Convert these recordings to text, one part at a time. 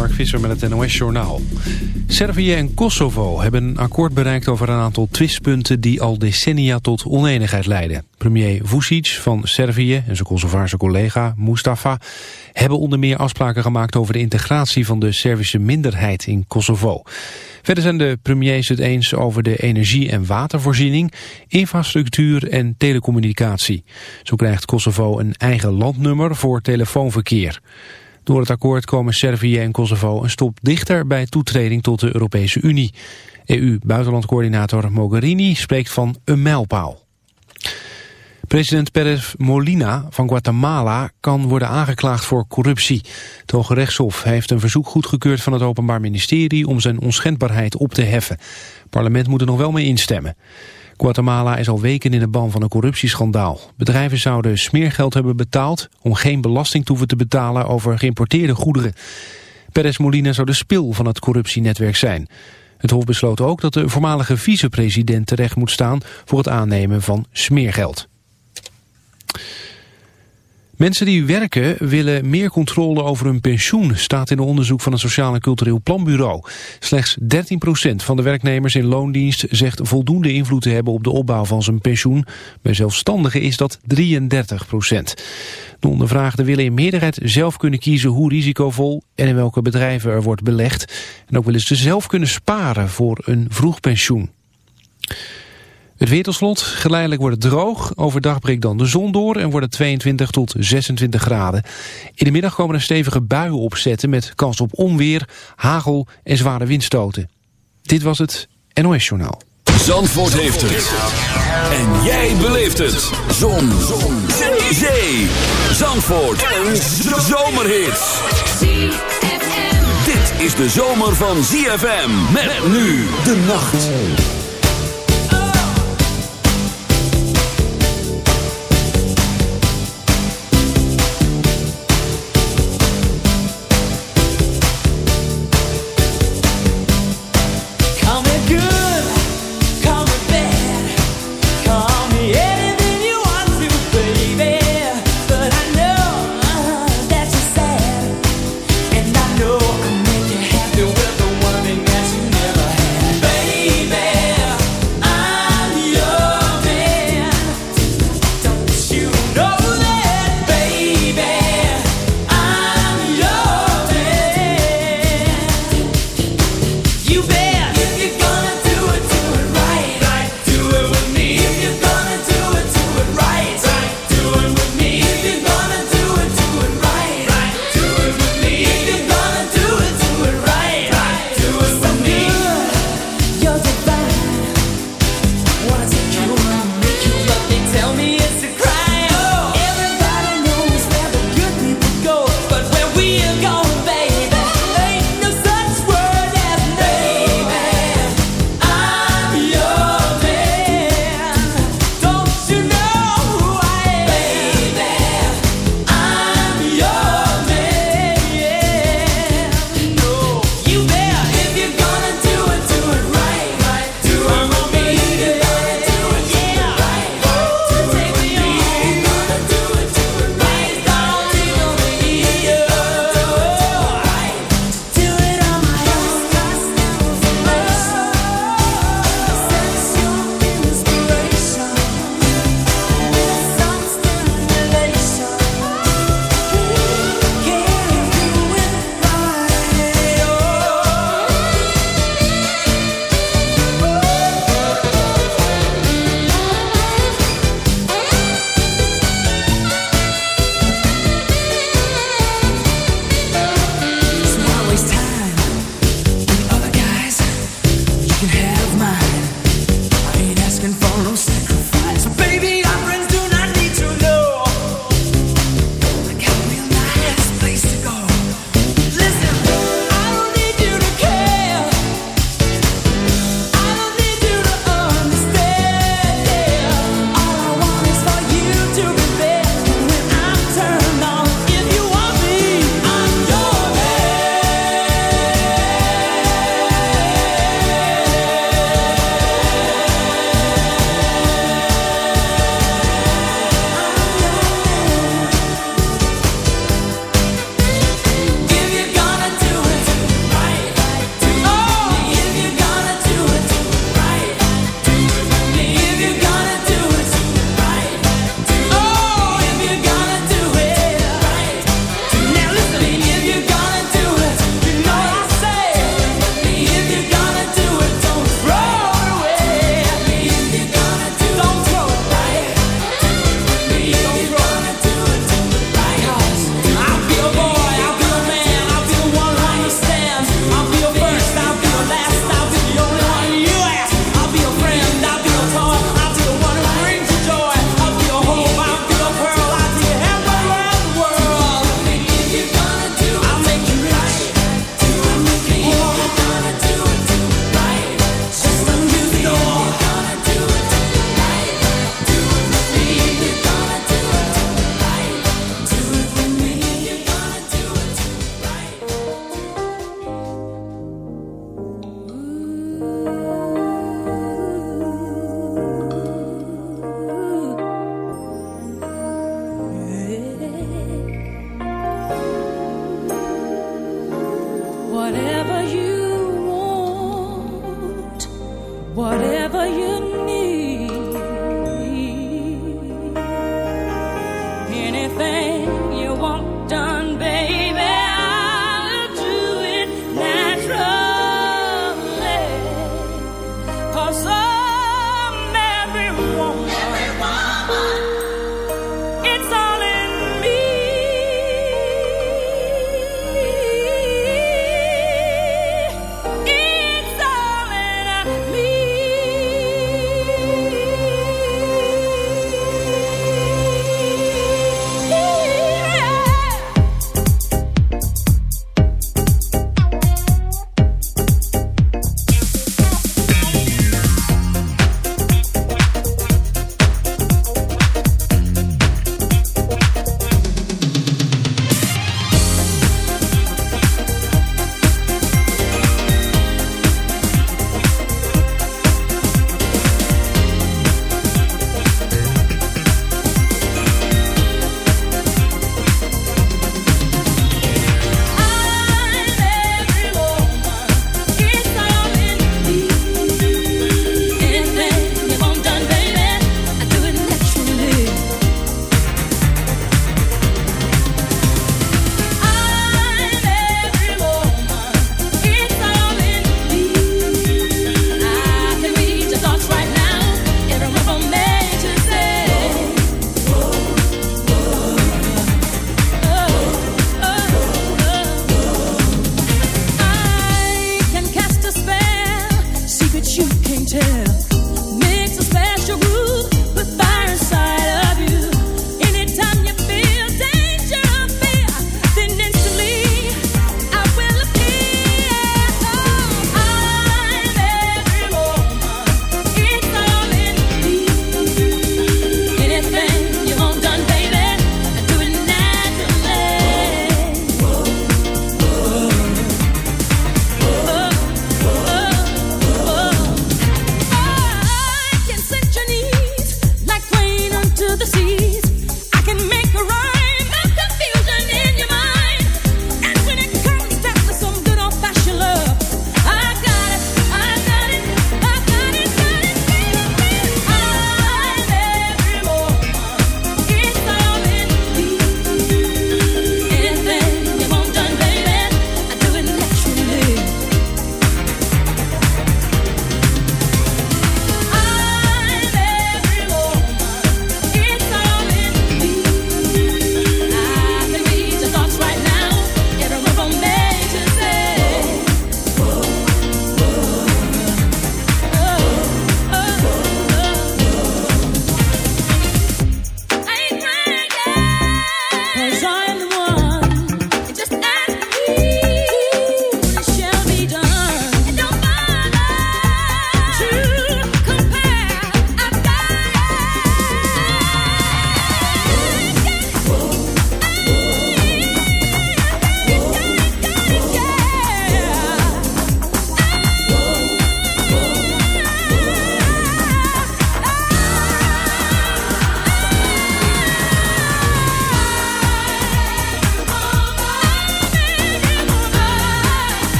Mark Visser met het NOS-journaal. Servië en Kosovo hebben een akkoord bereikt over een aantal twistpunten... die al decennia tot oneenigheid leiden. Premier Vucic van Servië en zijn Kosovaarse collega Mustafa... hebben onder meer afspraken gemaakt over de integratie van de Servische minderheid in Kosovo. Verder zijn de premiers het eens over de energie- en watervoorziening... infrastructuur en telecommunicatie. Zo krijgt Kosovo een eigen landnummer voor telefoonverkeer. Door het akkoord komen Servië en Kosovo een stop dichter bij toetreding tot de Europese Unie. EU-buitenlandcoördinator Mogherini spreekt van een mijlpaal. President Perez Molina van Guatemala kan worden aangeklaagd voor corruptie. Het Hoge Rechtshof heeft een verzoek goedgekeurd van het Openbaar Ministerie om zijn onschendbaarheid op te heffen. Het parlement moet er nog wel mee instemmen. Guatemala is al weken in de ban van een corruptieschandaal. Bedrijven zouden smeergeld hebben betaald om geen belasting te hoeven te betalen over geïmporteerde goederen. Perez Molina zou de spil van het corruptienetwerk zijn. Het Hof besloot ook dat de voormalige vicepresident terecht moet staan voor het aannemen van smeergeld. Mensen die werken willen meer controle over hun pensioen, staat in een onderzoek van het Sociaal en Cultureel Planbureau. Slechts 13% van de werknemers in loondienst zegt voldoende invloed te hebben op de opbouw van zijn pensioen. Bij zelfstandigen is dat 33%. De ondervraagden willen in meerderheid zelf kunnen kiezen hoe risicovol en in welke bedrijven er wordt belegd. En ook willen ze zelf kunnen sparen voor een vroeg pensioen. Het weer slot. Geleidelijk wordt het droog. Overdag breekt dan de zon door en wordt het 22 tot 26 graden. In de middag komen er stevige buien opzetten met kans op onweer, hagel en zware windstoten. Dit was het NOS Journaal. Zandvoort heeft het. En jij beleeft het. Zon. zon. Zee. Zee. Zandvoort. Een zomerhit. Dit is de zomer van ZFM. Met nu de nacht.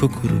Cuckoo,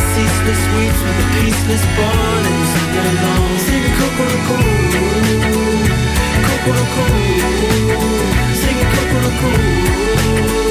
ceaseless weeps, with the peaceless bond, and sing along. Sing Kokoroko, Kokoroko, sing Kokoroko. Sing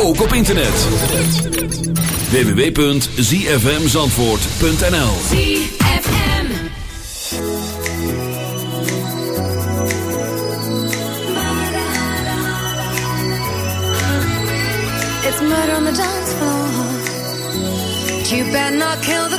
ook op internet. www.zfmzandvoort.nl It's murder on the dance floor. You better not kill the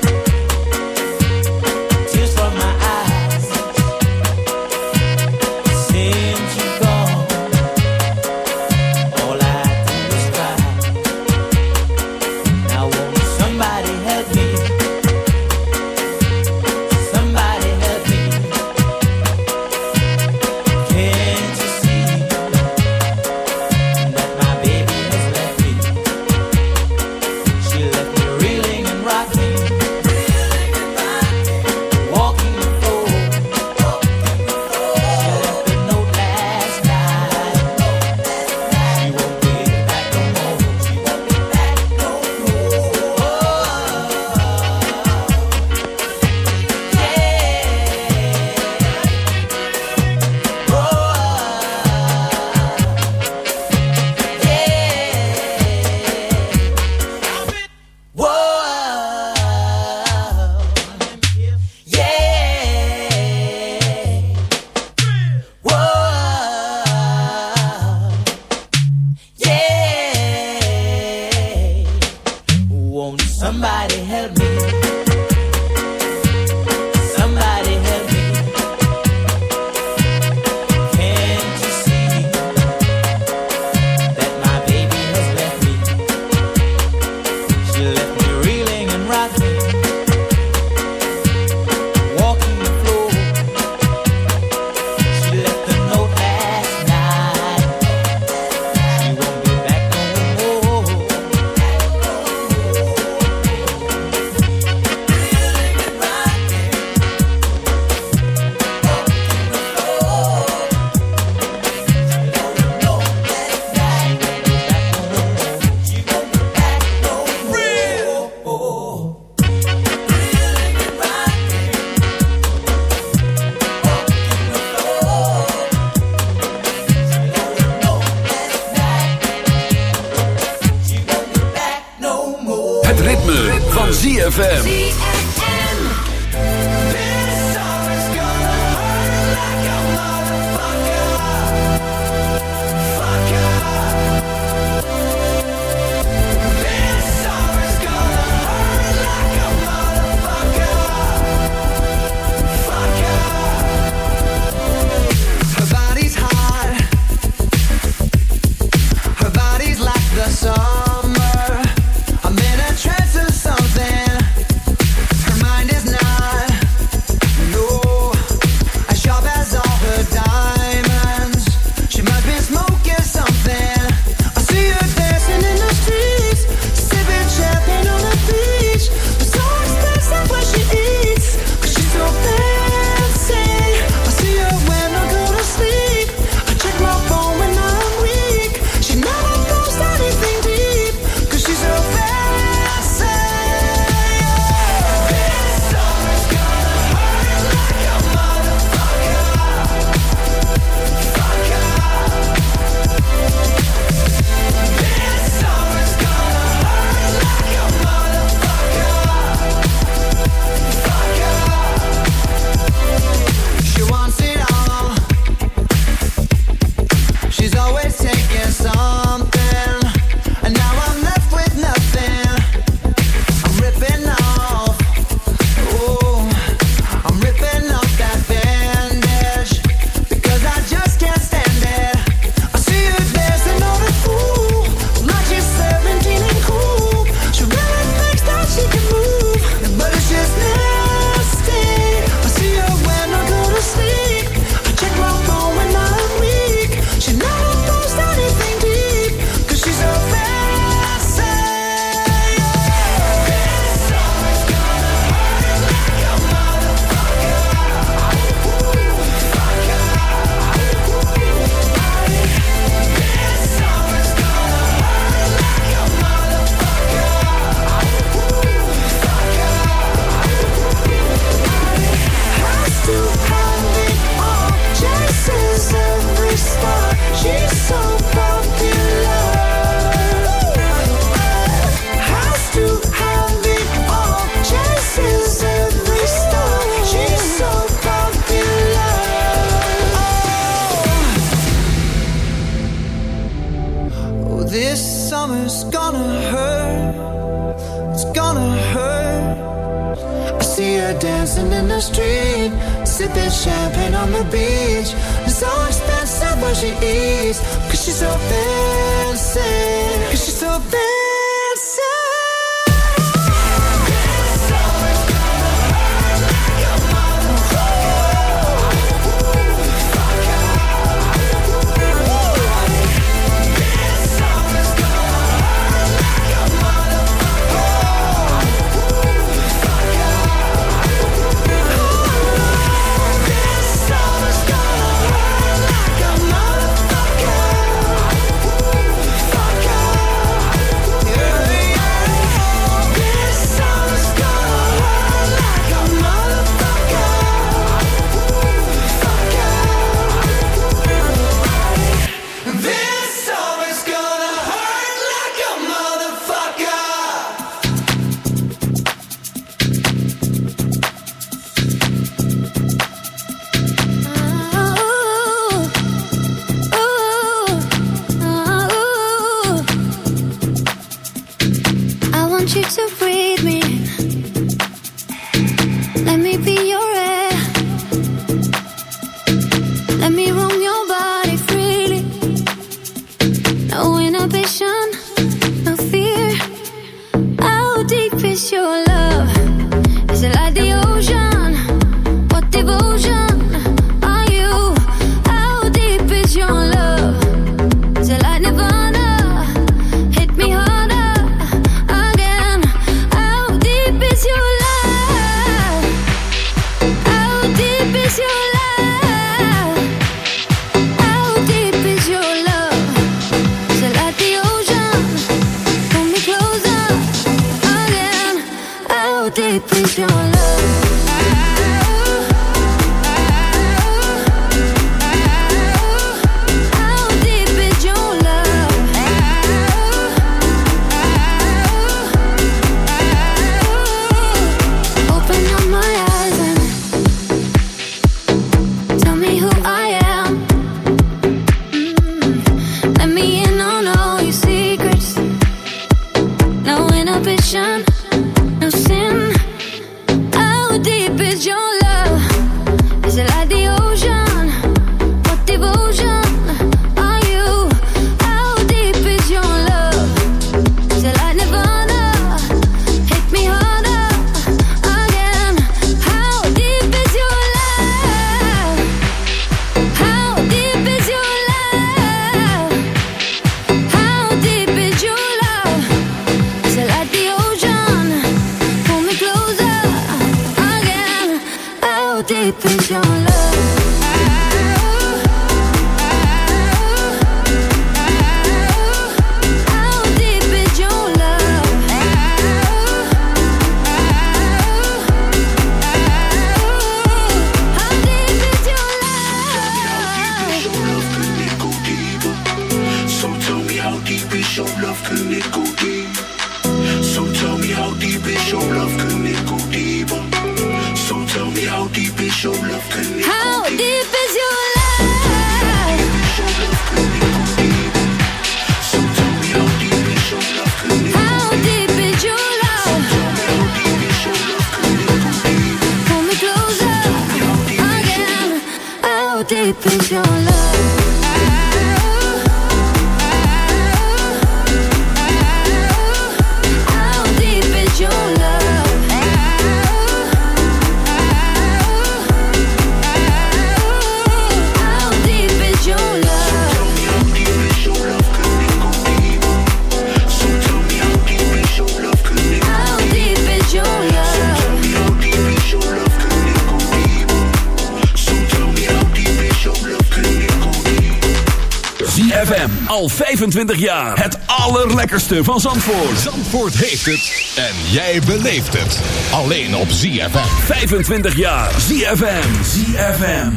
Al 25 jaar. Het allerlekkerste van Zandvoort. Zandvoort heeft het. En jij beleeft het. Alleen op ZFM. 25 jaar. ZFM. ZFM.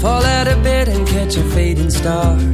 Fall out of bed and catch a fading star.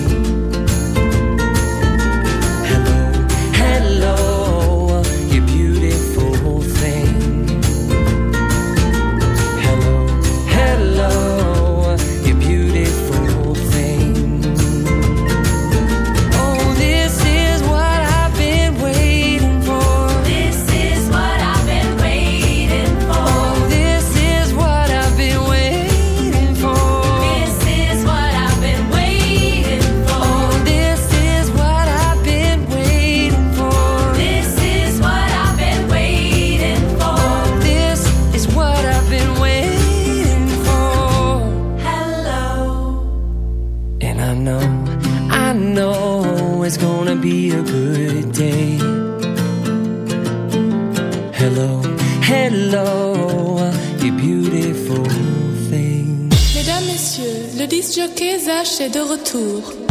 Hello, hello, you beautiful thing. Mesdames, Messieurs, le disc jockey Zach est de retour.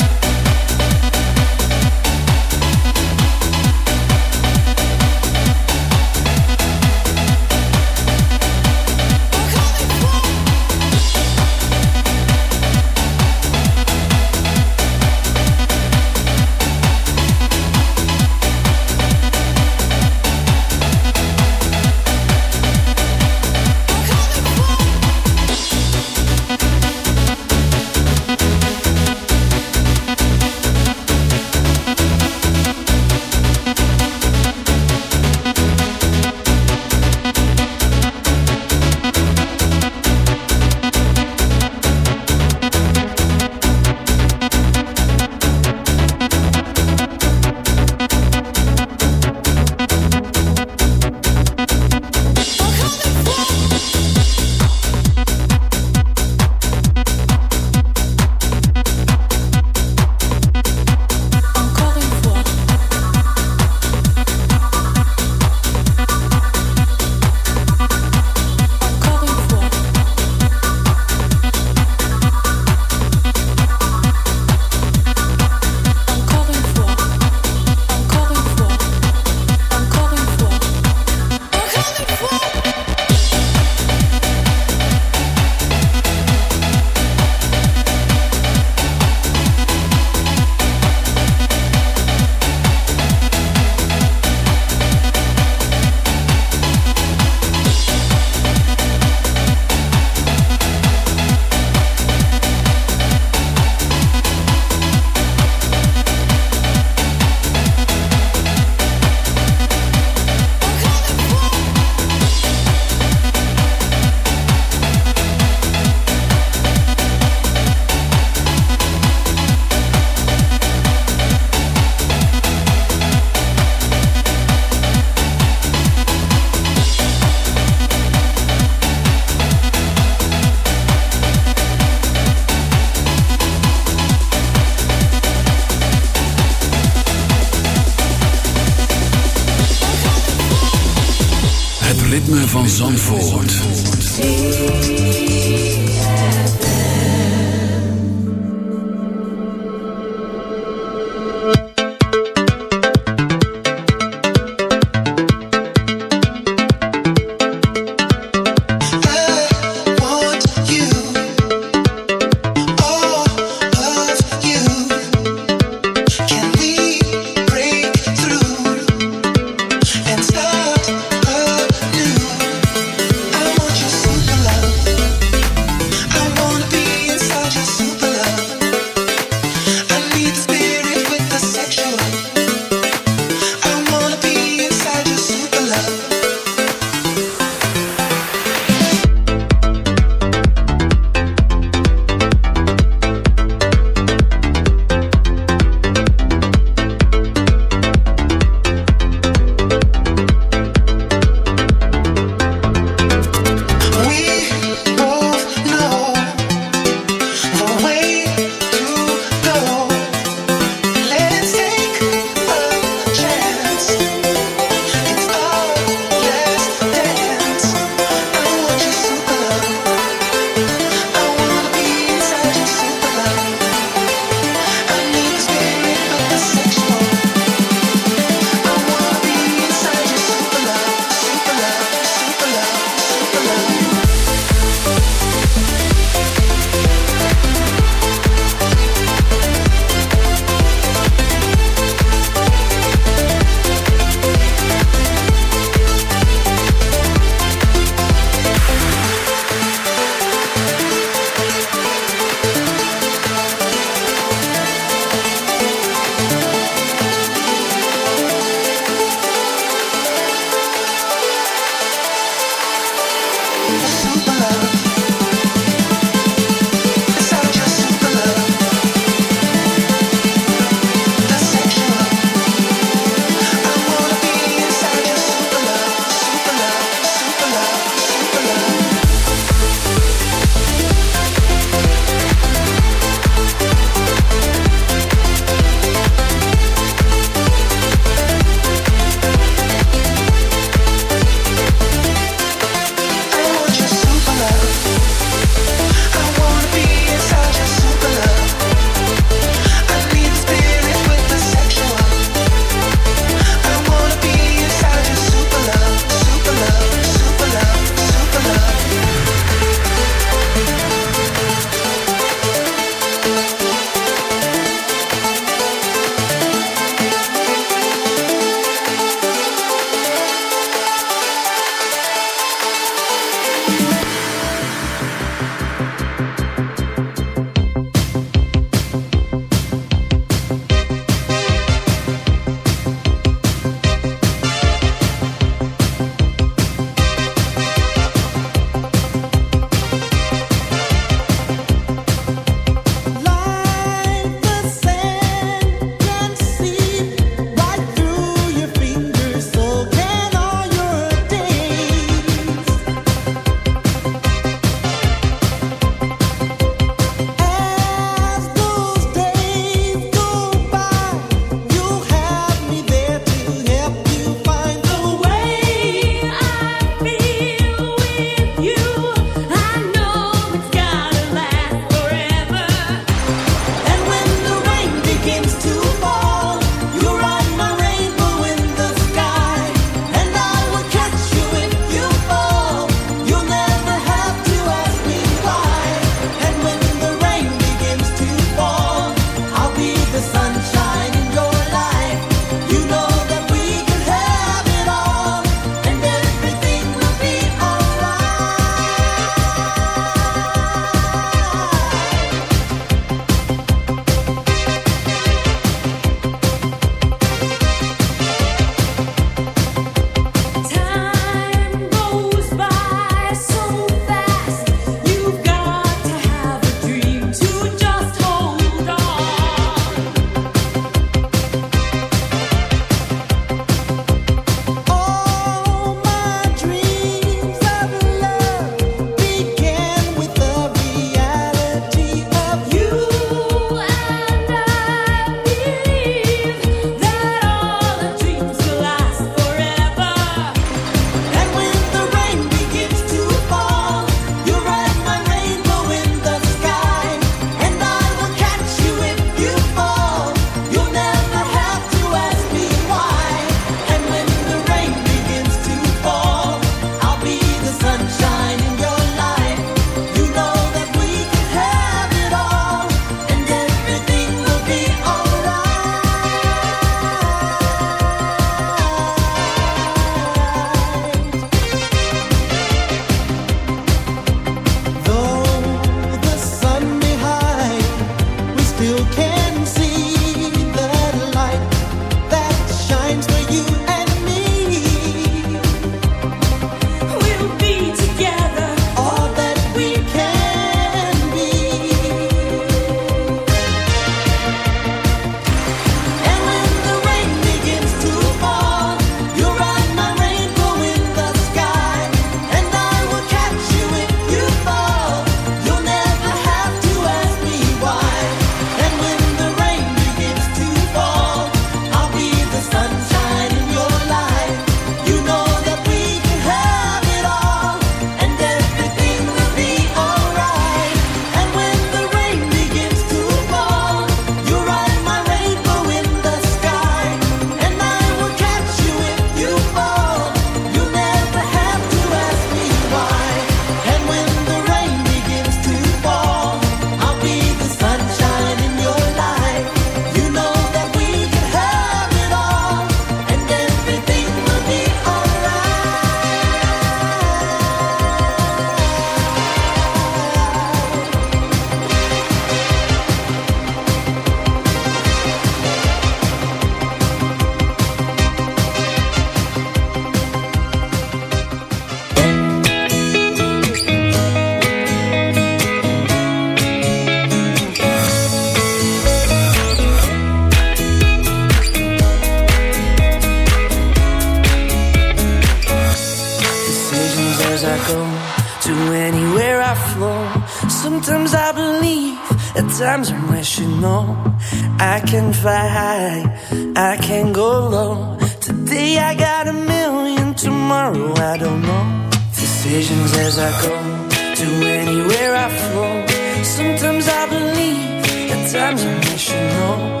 I believe. At times I wish you know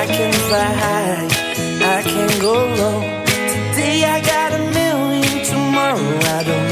I can fly high, I can go low. Today I got a million, tomorrow I don't.